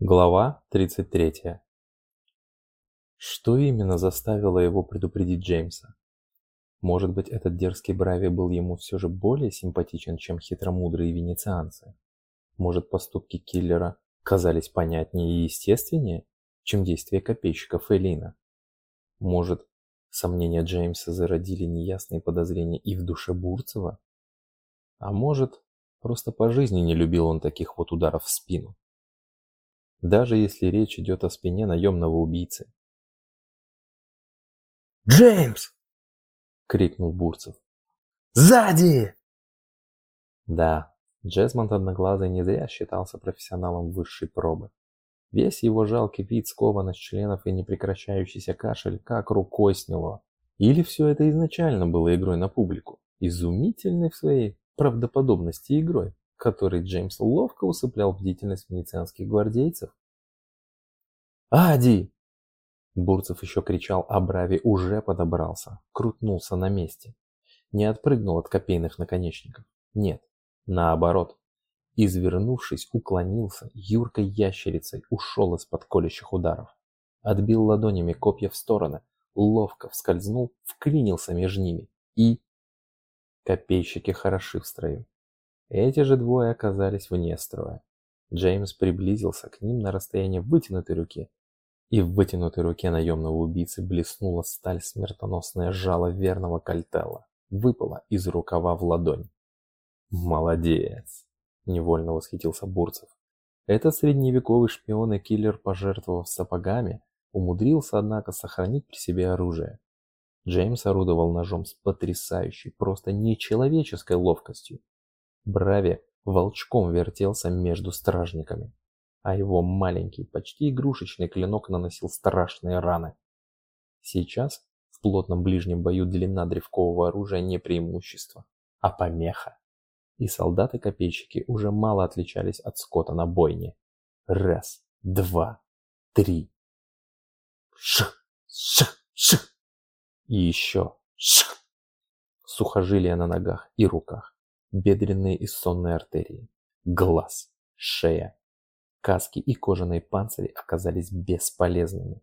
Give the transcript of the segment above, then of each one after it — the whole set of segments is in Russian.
Глава 33. Что именно заставило его предупредить Джеймса? Может быть, этот дерзкий Брави был ему все же более симпатичен, чем хитромудрые венецианцы? Может, поступки киллера казались понятнее и естественнее, чем действия копейщика Фелина? Может, сомнения Джеймса зародили неясные подозрения и в душе Бурцева? А может, просто по жизни не любил он таких вот ударов в спину? Даже если речь идет о спине наемного убийцы. «Джеймс!» — крикнул Бурцев. «Сзади!» Да, Джесмонд Одноглазый не зря считался профессионалом высшей пробы. Весь его жалкий вид, скованность членов и непрекращающийся кашель как рукой сняло. Или все это изначально было игрой на публику, изумительной в своей правдоподобности игрой который Джеймс ловко усыплял бдительность венецианских гвардейцев. «Ади!» Бурцев еще кричал, а Брави уже подобрался, крутнулся на месте. Не отпрыгнул от копейных наконечников. Нет, наоборот. Извернувшись, уклонился, юркой ящерицей ушел из-под колющих ударов. Отбил ладонями копья в стороны, ловко вскользнул, вклинился между ними и... Копейщики хороши в строю. Эти же двое оказались вне строя. Джеймс приблизился к ним на расстояние вытянутой руки, и в вытянутой руке наемного убийцы блеснула сталь смертоносное жало верного кальтелла, выпала из рукава в ладонь. «Молодец!» – невольно восхитился Бурцев. Этот средневековый шпион и киллер, пожертвовав сапогами, умудрился, однако, сохранить при себе оружие. Джеймс орудовал ножом с потрясающей, просто нечеловеческой ловкостью, Брави волчком вертелся между стражниками, а его маленький, почти игрушечный клинок наносил страшные раны. Сейчас в плотном ближнем бою длина древкового оружия не преимущество, а помеха. И солдаты-копейщики уже мало отличались от скота на бойне. Раз, два, три. Шах, шах, шах. И еще шах. Сухожилия на ногах и руках бедренные и сонные артерии, глаз, шея. Каски и кожаные панцири оказались бесполезными.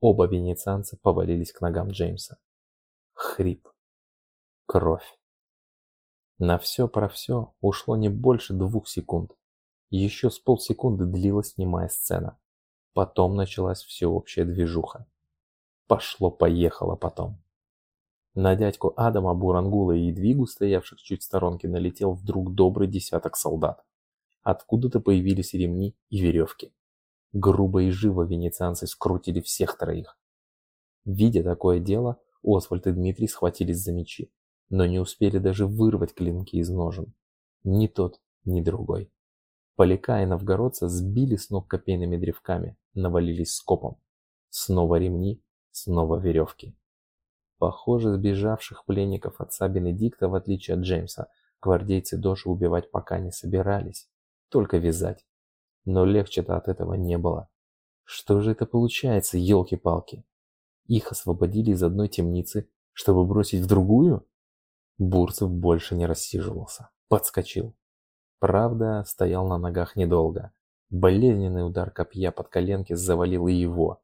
Оба венецианца повалились к ногам Джеймса. Хрип. Кровь. На все про все ушло не больше двух секунд. Еще с полсекунды длилась снимая сцена. Потом началась всеобщая движуха. Пошло-поехало потом. На дядьку Адама, Бурангула и Едвигу, стоявших чуть в сторонке, налетел вдруг добрый десяток солдат. Откуда-то появились ремни и веревки. Грубо и живо венецианцы скрутили всех троих. Видя такое дело, Освальд и Дмитрий схватились за мечи, но не успели даже вырвать клинки из ножен. Ни тот, ни другой. Поляка и новгородца сбили с ног копейными древками, навалились скопом. Снова ремни, снова веревки. Похоже, сбежавших пленников отца Бенедикта, в отличие от Джеймса, гвардейцы Доши убивать пока не собирались, только вязать. Но легче-то от этого не было. Что же это получается, елки-палки? Их освободили из одной темницы, чтобы бросить в другую? Бурцев больше не рассиживался, подскочил. Правда, стоял на ногах недолго. Болезненный удар копья под коленки завалил и его.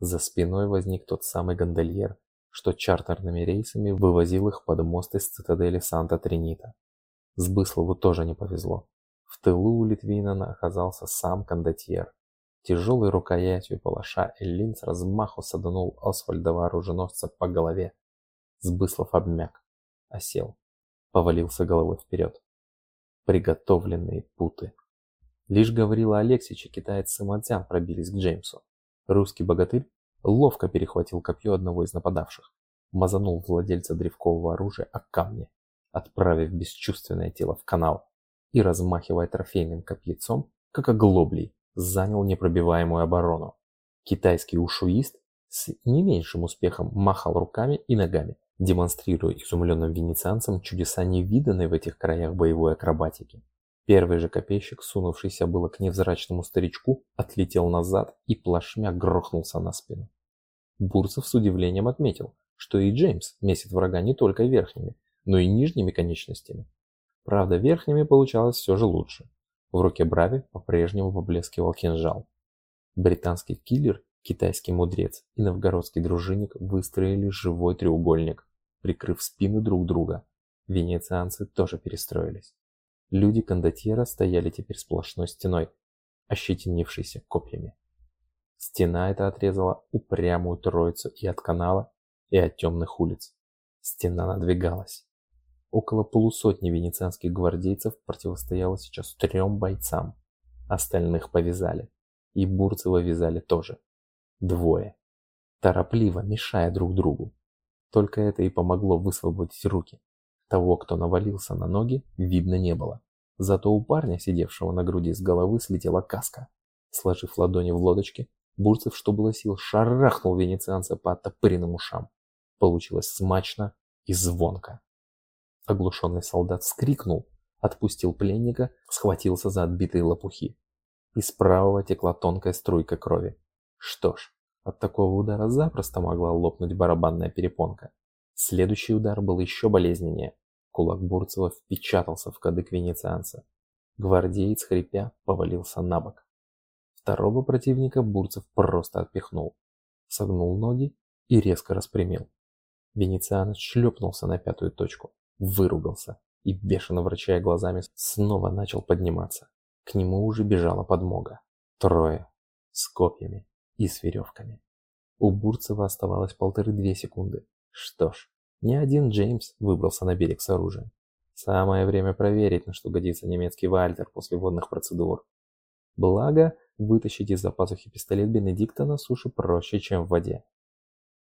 За спиной возник тот самый гондольер, что чартерными рейсами вывозил их под мост из цитадели Санта-Тринита. Сбыслову тоже не повезло. В тылу у Литвина оказался сам кондотьер. Тяжелой рукоятью палаша Эллин с размаху саданул Освальдова оруженосца по голове. Сбыслов обмяк, осел, повалился головой вперед. Приготовленные путы. Лишь говорила Алексич и китаец пробились к Джеймсу. Русский богатырь ловко перехватил копье одного из нападавших, мазанул владельца древкового оружия о камни, отправив бесчувственное тело в канал и, размахивая трофейным копьецом, как оглоблей, занял непробиваемую оборону. Китайский ушуист с не меньшим успехом махал руками и ногами, демонстрируя изумленным венецианцам чудеса невиданной в этих краях боевой акробатики. Первый же копейщик, сунувшийся было к невзрачному старичку, отлетел назад и плашмя грохнулся на спину. Бурцев с удивлением отметил, что и Джеймс месит врага не только верхними, но и нижними конечностями. Правда, верхними получалось все же лучше. В руке Брави по-прежнему поблескивал кинжал. Британский киллер, китайский мудрец и новгородский дружинник выстроили живой треугольник, прикрыв спины друг друга. Венецианцы тоже перестроились. Люди кондотьера стояли теперь сплошной стеной, ощетинившейся копьями. Стена эта отрезала упрямую троицу и от канала, и от темных улиц. Стена надвигалась. Около полусотни венецианских гвардейцев противостояло сейчас трем бойцам. Остальных повязали. И Бурцева вязали тоже. Двое. Торопливо, мешая друг другу. Только это и помогло высвободить руки. Того, кто навалился на ноги, видно не было. Зато у парня, сидевшего на груди с головы, слетела каска. Сложив ладони в лодочке, Бурцев, что было сил, шарахнул венецианца по оттопыренным ушам. Получилось смачно и звонко. Оглушенный солдат вскрикнул, отпустил пленника, схватился за отбитые лопухи. Из правого текла тонкая струйка крови. Что ж, от такого удара запросто могла лопнуть барабанная перепонка. Следующий удар был еще болезненнее. Кулак Бурцева впечатался в кадык венецианца. Гвардеец, хрипя, повалился на бок. Второго противника Бурцев просто отпихнул. Согнул ноги и резко распрямил. Венецианец шлепнулся на пятую точку выругался и, бешено вращая глазами, снова начал подниматься. К нему уже бежала подмога. Трое. С копьями и с веревками. У Бурцева оставалось полторы-две секунды. Что ж, не один Джеймс выбрался на берег с оружием. Самое время проверить, на что годится немецкий вальтер после водных процедур. Благо, вытащить из-за пазухи пистолет Бенедикта на суше проще, чем в воде.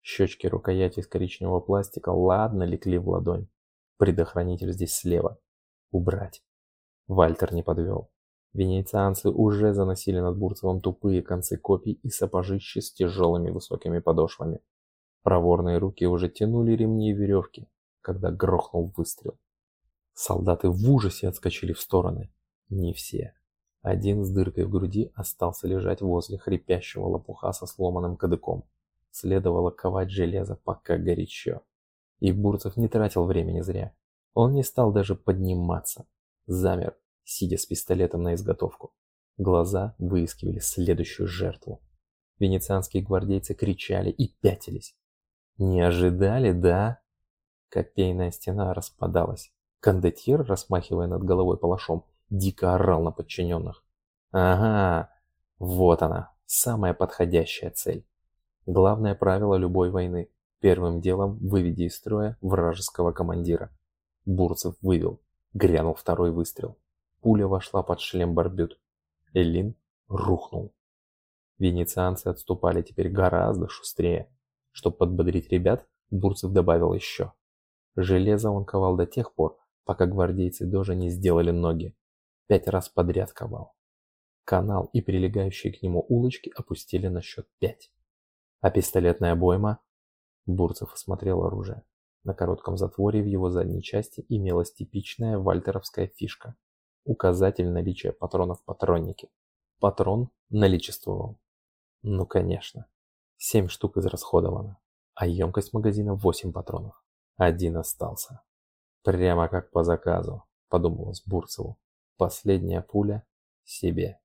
Щечки рукояти из коричневого пластика ладно лекли в ладонь. Предохранитель здесь слева. Убрать. Вальтер не подвел. Венецианцы уже заносили над Бурцевым тупые концы копий и сапожищи с тяжелыми высокими подошвами. Проворные руки уже тянули ремни и веревки, когда грохнул выстрел. Солдаты в ужасе отскочили в стороны. Не все. Один с дыркой в груди остался лежать возле хрипящего лопуха со сломанным кадыком. Следовало ковать железо, пока горячо. И Бурцев не тратил времени зря. Он не стал даже подниматься. Замер, сидя с пистолетом на изготовку. Глаза выискивали следующую жертву. Венецианские гвардейцы кричали и пятились. Не ожидали, да? Копейная стена распадалась. Кондотьер, расмахивая над головой палашом, дико орал на подчиненных. Ага, вот она, самая подходящая цель. Главное правило любой войны Первым делом выведи из строя вражеского командира. Бурцев вывел. Грянул второй выстрел. Пуля вошла под шлем барбют. Эллин рухнул. Венецианцы отступали теперь гораздо шустрее. Чтобы подбодрить ребят, Бурцев добавил еще. Железо он ковал до тех пор, пока гвардейцы тоже не сделали ноги. Пять раз подряд ковал. Канал и прилегающие к нему улочки опустили на счет пять. А пистолетная обойма Бурцев осмотрел оружие. На коротком затворе в его задней части имелась типичная вальтеровская фишка. Указатель наличия патронов в патроннике. Патрон наличествовал. Ну конечно. Семь штук израсходовано. А емкость магазина 8 патронов. Один остался. Прямо как по заказу, подумалось Бурцеву. Последняя пуля себе.